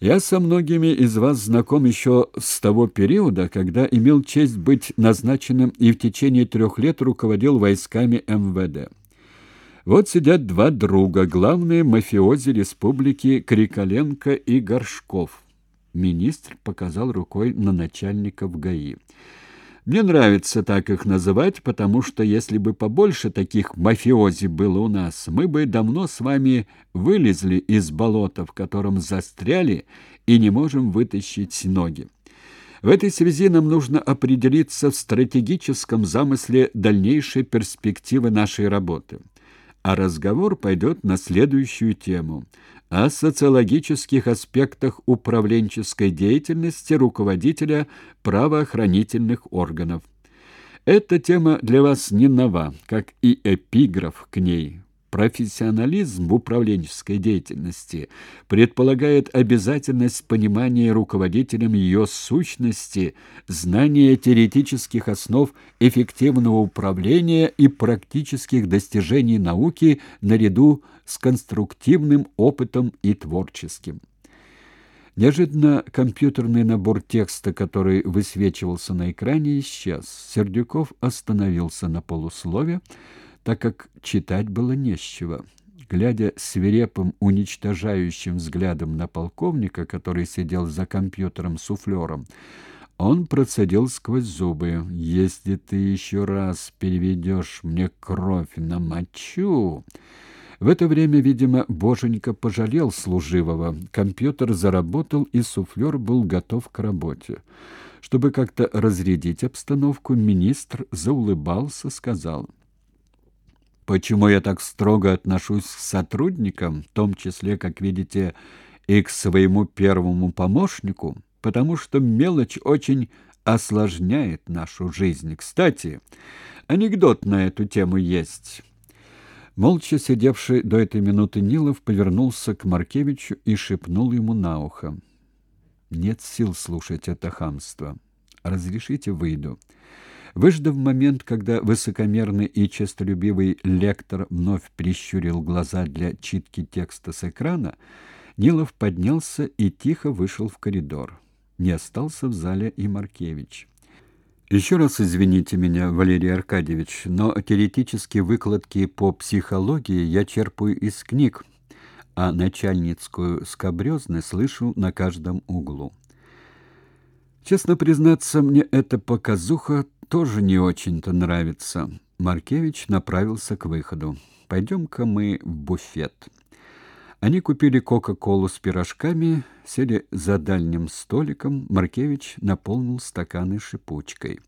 Я со многими из вас знаком еще с того периода, когда имел честь быть назначенным и в течение трех лет руководил войсками МВД. Вот сидят два друга, главные мафиози республики Криколенко и Горшков. Министр показал рукой на начальников ГАИ. Мне нравится так их называть, потому что если бы побольше таких мафиози было у нас, мы бы давно с вами вылезли из болота, в котором застряли и не можем вытащить ноги. В этой связи нам нужно определиться в стратегическом замысле дальнейшей перспективы нашей работы а разговор пойдет на следующую тему о социологических аспектах управленческой деятельности руководителя правоохранительных органов. Эта тема для вас не нова, как и эпиграф к ней. Профессионализм в управленческой деятельности предполагает обязательность понимания руководителем ее сущности, знания теоретических основ эффективного управления и практических достижений науки наряду с конструктивным опытом и творческим. Неожиданно компьютерный набор текста, который высвечивался на экране, исчез. Сердюков остановился на полуслове, так как читать было нечего. Глядя свирепым, уничтожающим взглядом на полковника, который сидел за компьютером суфлером, он процедил сквозь зубы. «Если ты еще раз переведешь мне кровь на мочу...» В это время, видимо, Боженька пожалел служивого. Компьютер заработал, и суфлер был готов к работе. Чтобы как-то разрядить обстановку, министр заулыбался, сказал... Почему я так строго отношусь к сотрудникам, в том числе, как видите, и к своему первому помощнику? Потому что мелочь очень осложняет нашу жизнь. Кстати, анекдот на эту тему есть. Молча сидевший до этой минуты Нилов повернулся к Маркевичу и шепнул ему на ухо. «Нет сил слушать это хамство. Разрешите, выйду». Выждав момент, когда высокомерный и честолюбивый лектор вновь прищурил глаза для читки текста с экрана, Нилов поднялся и тихо вышел в коридор. Не остался в зале и Маркевич. Еще раз извините меня, Валерий Аркадьевич, но теоретические выкладки по психологии я черпаю из книг, а начальницкую скабрезность слышу на каждом углу. Честно признаться, мне эта показуха тоже не очень-то нравится. Маркевич направился к выходу. Пойдем-ка мы в буфет. Они купили кока-колу с пирожками, сели за дальним столиком. Маркевич наполнил стаканы шипучкой.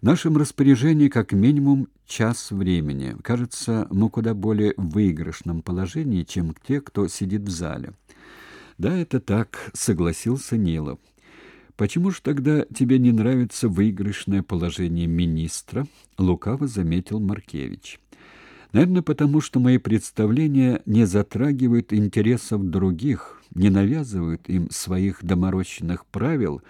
В нашем распоряжении как минимум час времени. Кажется, мы куда более в выигрышном положении, чем те, кто сидит в зале. Да, это так, согласился Нилов. Почему ж тогда тебе не нравится выигрышное положение министра? лукаво заметил Маркевич. Наверное, потому что мои представления не затрагивают интересов других, не навязывают им своих доморощенных правил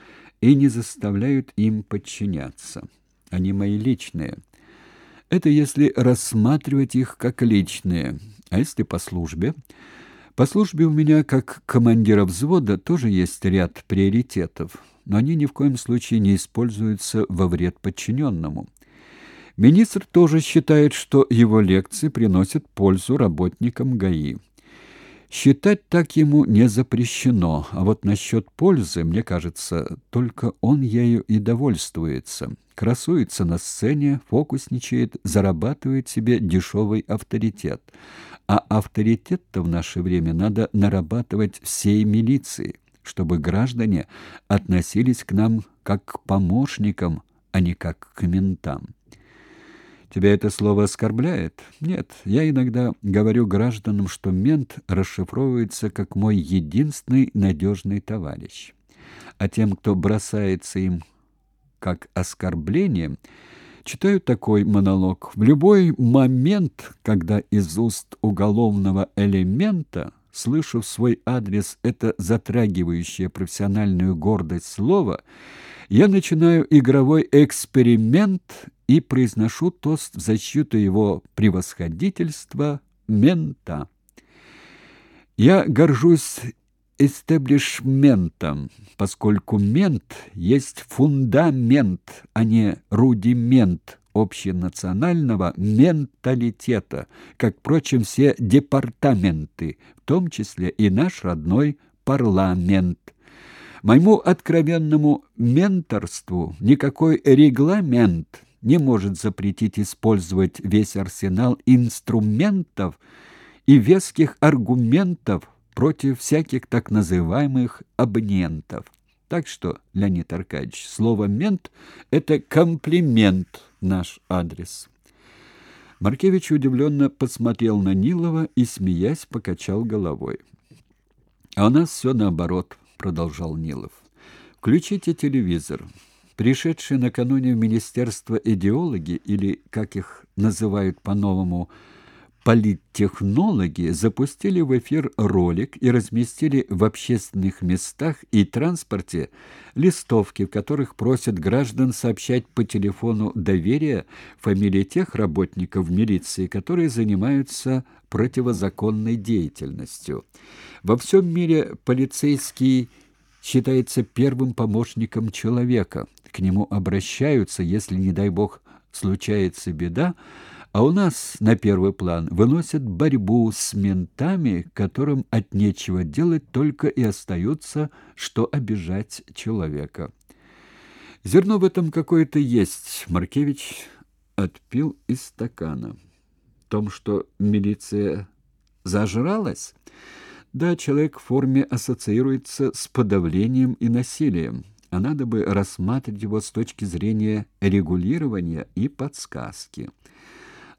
и не заставляют им подчиняться. Они мои личные. Это если рассматривать их как личные. А если по службе? По службе у меня, как командира взвода, тоже есть ряд приоритетов но они ни в коем случае не используются во вред подчиненному. Министр тоже считает, что его лекции приносят пользу работникам ГАИ. Считать так ему не запрещено, а вот насчет пользы, мне кажется, только он ею и довольствуется. Красуется на сцене, фокусничает, зарабатывает себе дешевый авторитет. А авторитет-то в наше время надо нарабатывать всей милиции чтобы граждане относились к нам как к помощникам, а не как к ментам. Тебя это слово оскорбляет? Нет, я иногда говорю гражданам, что мент расшифровывается как мой единственный надежный товарищ. А тем, кто бросается им как оскорбление, читаю такой монолог. В любой момент, когда из уст уголовного элемента слышу в свой адрес это затрагивающее профессиональную гордость слово, я начинаю игровой эксперимент и произношу тост в защиту его превосходительства мента. Я горжусь эстеблишментом, поскольку мент есть фундамент, а не рудимент общенационального менталитета, как, впрочем, все департаменты, в том числе и наш родной парламент. Моему откровенному менторству никакой регламент не может запретить использовать весь арсенал инструментов и веских аргументов против всяких так называемых абонентов. Так что, Леонид Аркадьевич, слово «мент» — это комплимент наш адрес. Маркевич удивленно посмотрел на Нилова и, смеясь, покачал головой. «А у нас все наоборот», — продолжал Нилов. «Включите телевизор. Пришедшие накануне в Министерство идеологи, или, как их называют по-новому, политтехнологи запустили в эфир ролик и разместили в общественных местах и транспорте листовки, в которых просят граждан сообщать по телефону доверия фамилии тех работников милиции, которые занимаются противозаконной деятельностью. Во всем мире полицейский считается первым помощником человека. К нему обращаются, если, не дай бог, случается беда, а у нас на первый план выносят борьбу с ментами, которым от нечего делать только и остается, что обижать человека. Зерно в этом какое-то есть. Маркевич отпил из стакана. Том, что милиция зажралась? Да, человек в форме ассоциируется с подавлением и насилием, а надо бы рассматривать его с точки зрения регулирования и подсказки.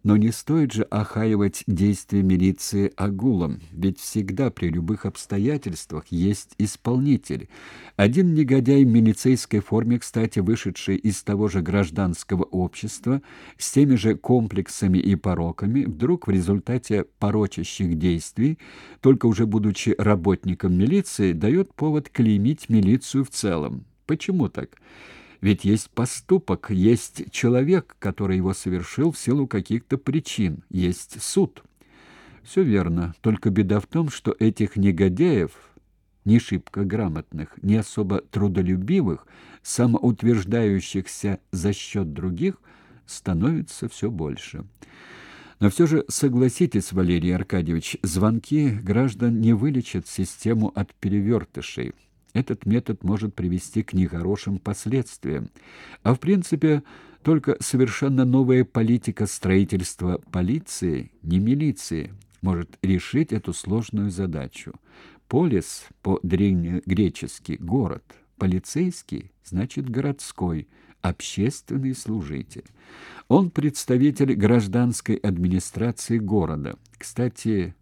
Но не стоит же охаивать действия милиции огулом, ведь всегда при любых обстоятельствах есть исполнитель. Один негодяй в милицейской форме, кстати, вышедший из того же гражданского общества, с теми же комплексами и пороками, вдруг в результате порочащих действий, только уже будучи работником милиции, дает повод клеймить милицию в целом. Почему так? Ведь есть поступок, есть человек, который его совершил в силу каких-то причин, есть суд. Все верно, только беда в том, что этих негодяев, не шибко грамотных, не особо трудолюбивых, самоутверждающихся за счет других, становится все больше. Но все же согласитесь, Валерий Аркадьевич, звонки граждан не вылечат систему от перевертышей. Этот метод может привести к нехорошим последствиям. А в принципе, только совершенно новая политика строительства полиции, не милиции, может решить эту сложную задачу. Полис по-древнегречески город, полицейский значит городской, общественный служитель. Он представитель гражданской администрации города. Кстати,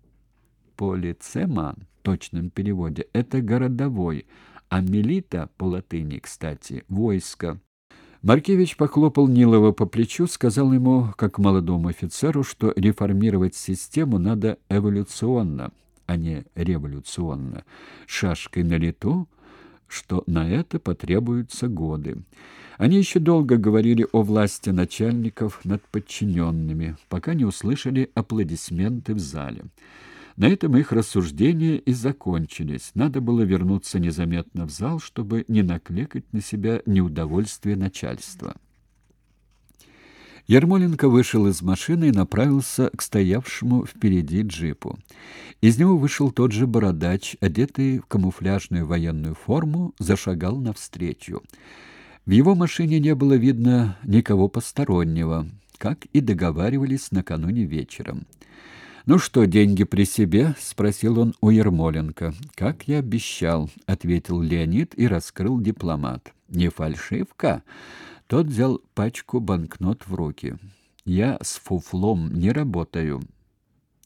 полицеман точном переводе это городовой, а милита по латыни, кстати, войско. Маркевич похлопал Нилова по плечу, сказал ему, как молодому офицеру, что реформировать систему надо эволюционно, а не революционно, шашкой на лету, что на это потребуются годы. Они еще долго говорили о власти начальников над подчиненными, пока не услышали аплодисменты в зале. На этом их рассуждения и закончились. Надо было вернуться незаметно в зал, чтобы не накликать на себя неудовольствие начальства. Ермоленко вышел из машины и направился к стоявшему впереди джипу. Из него вышел тот же бородач, одетый в камуфляжную военную форму, зашагал навстречу. В его машине не было видно никого постороннего, как и договаривались накануне вечером. «Ну что, деньги при себе?» — спросил он у Ермоленко. «Как я обещал», — ответил Леонид и раскрыл дипломат. «Не фальшивка?» Тот взял пачку банкнот в руки. «Я с фуфлом не работаю».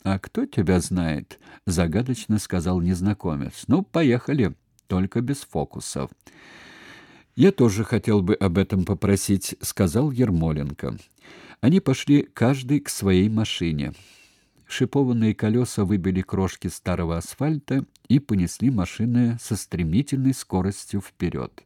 «А кто тебя знает?» — загадочно сказал незнакомец. «Ну, поехали, только без фокусов». «Я тоже хотел бы об этом попросить», — сказал Ермоленко. Они пошли каждый к своей машине. Шипованные колеса выбили крошки старого асфальта и понесли машины со стремительной скоростью вперед.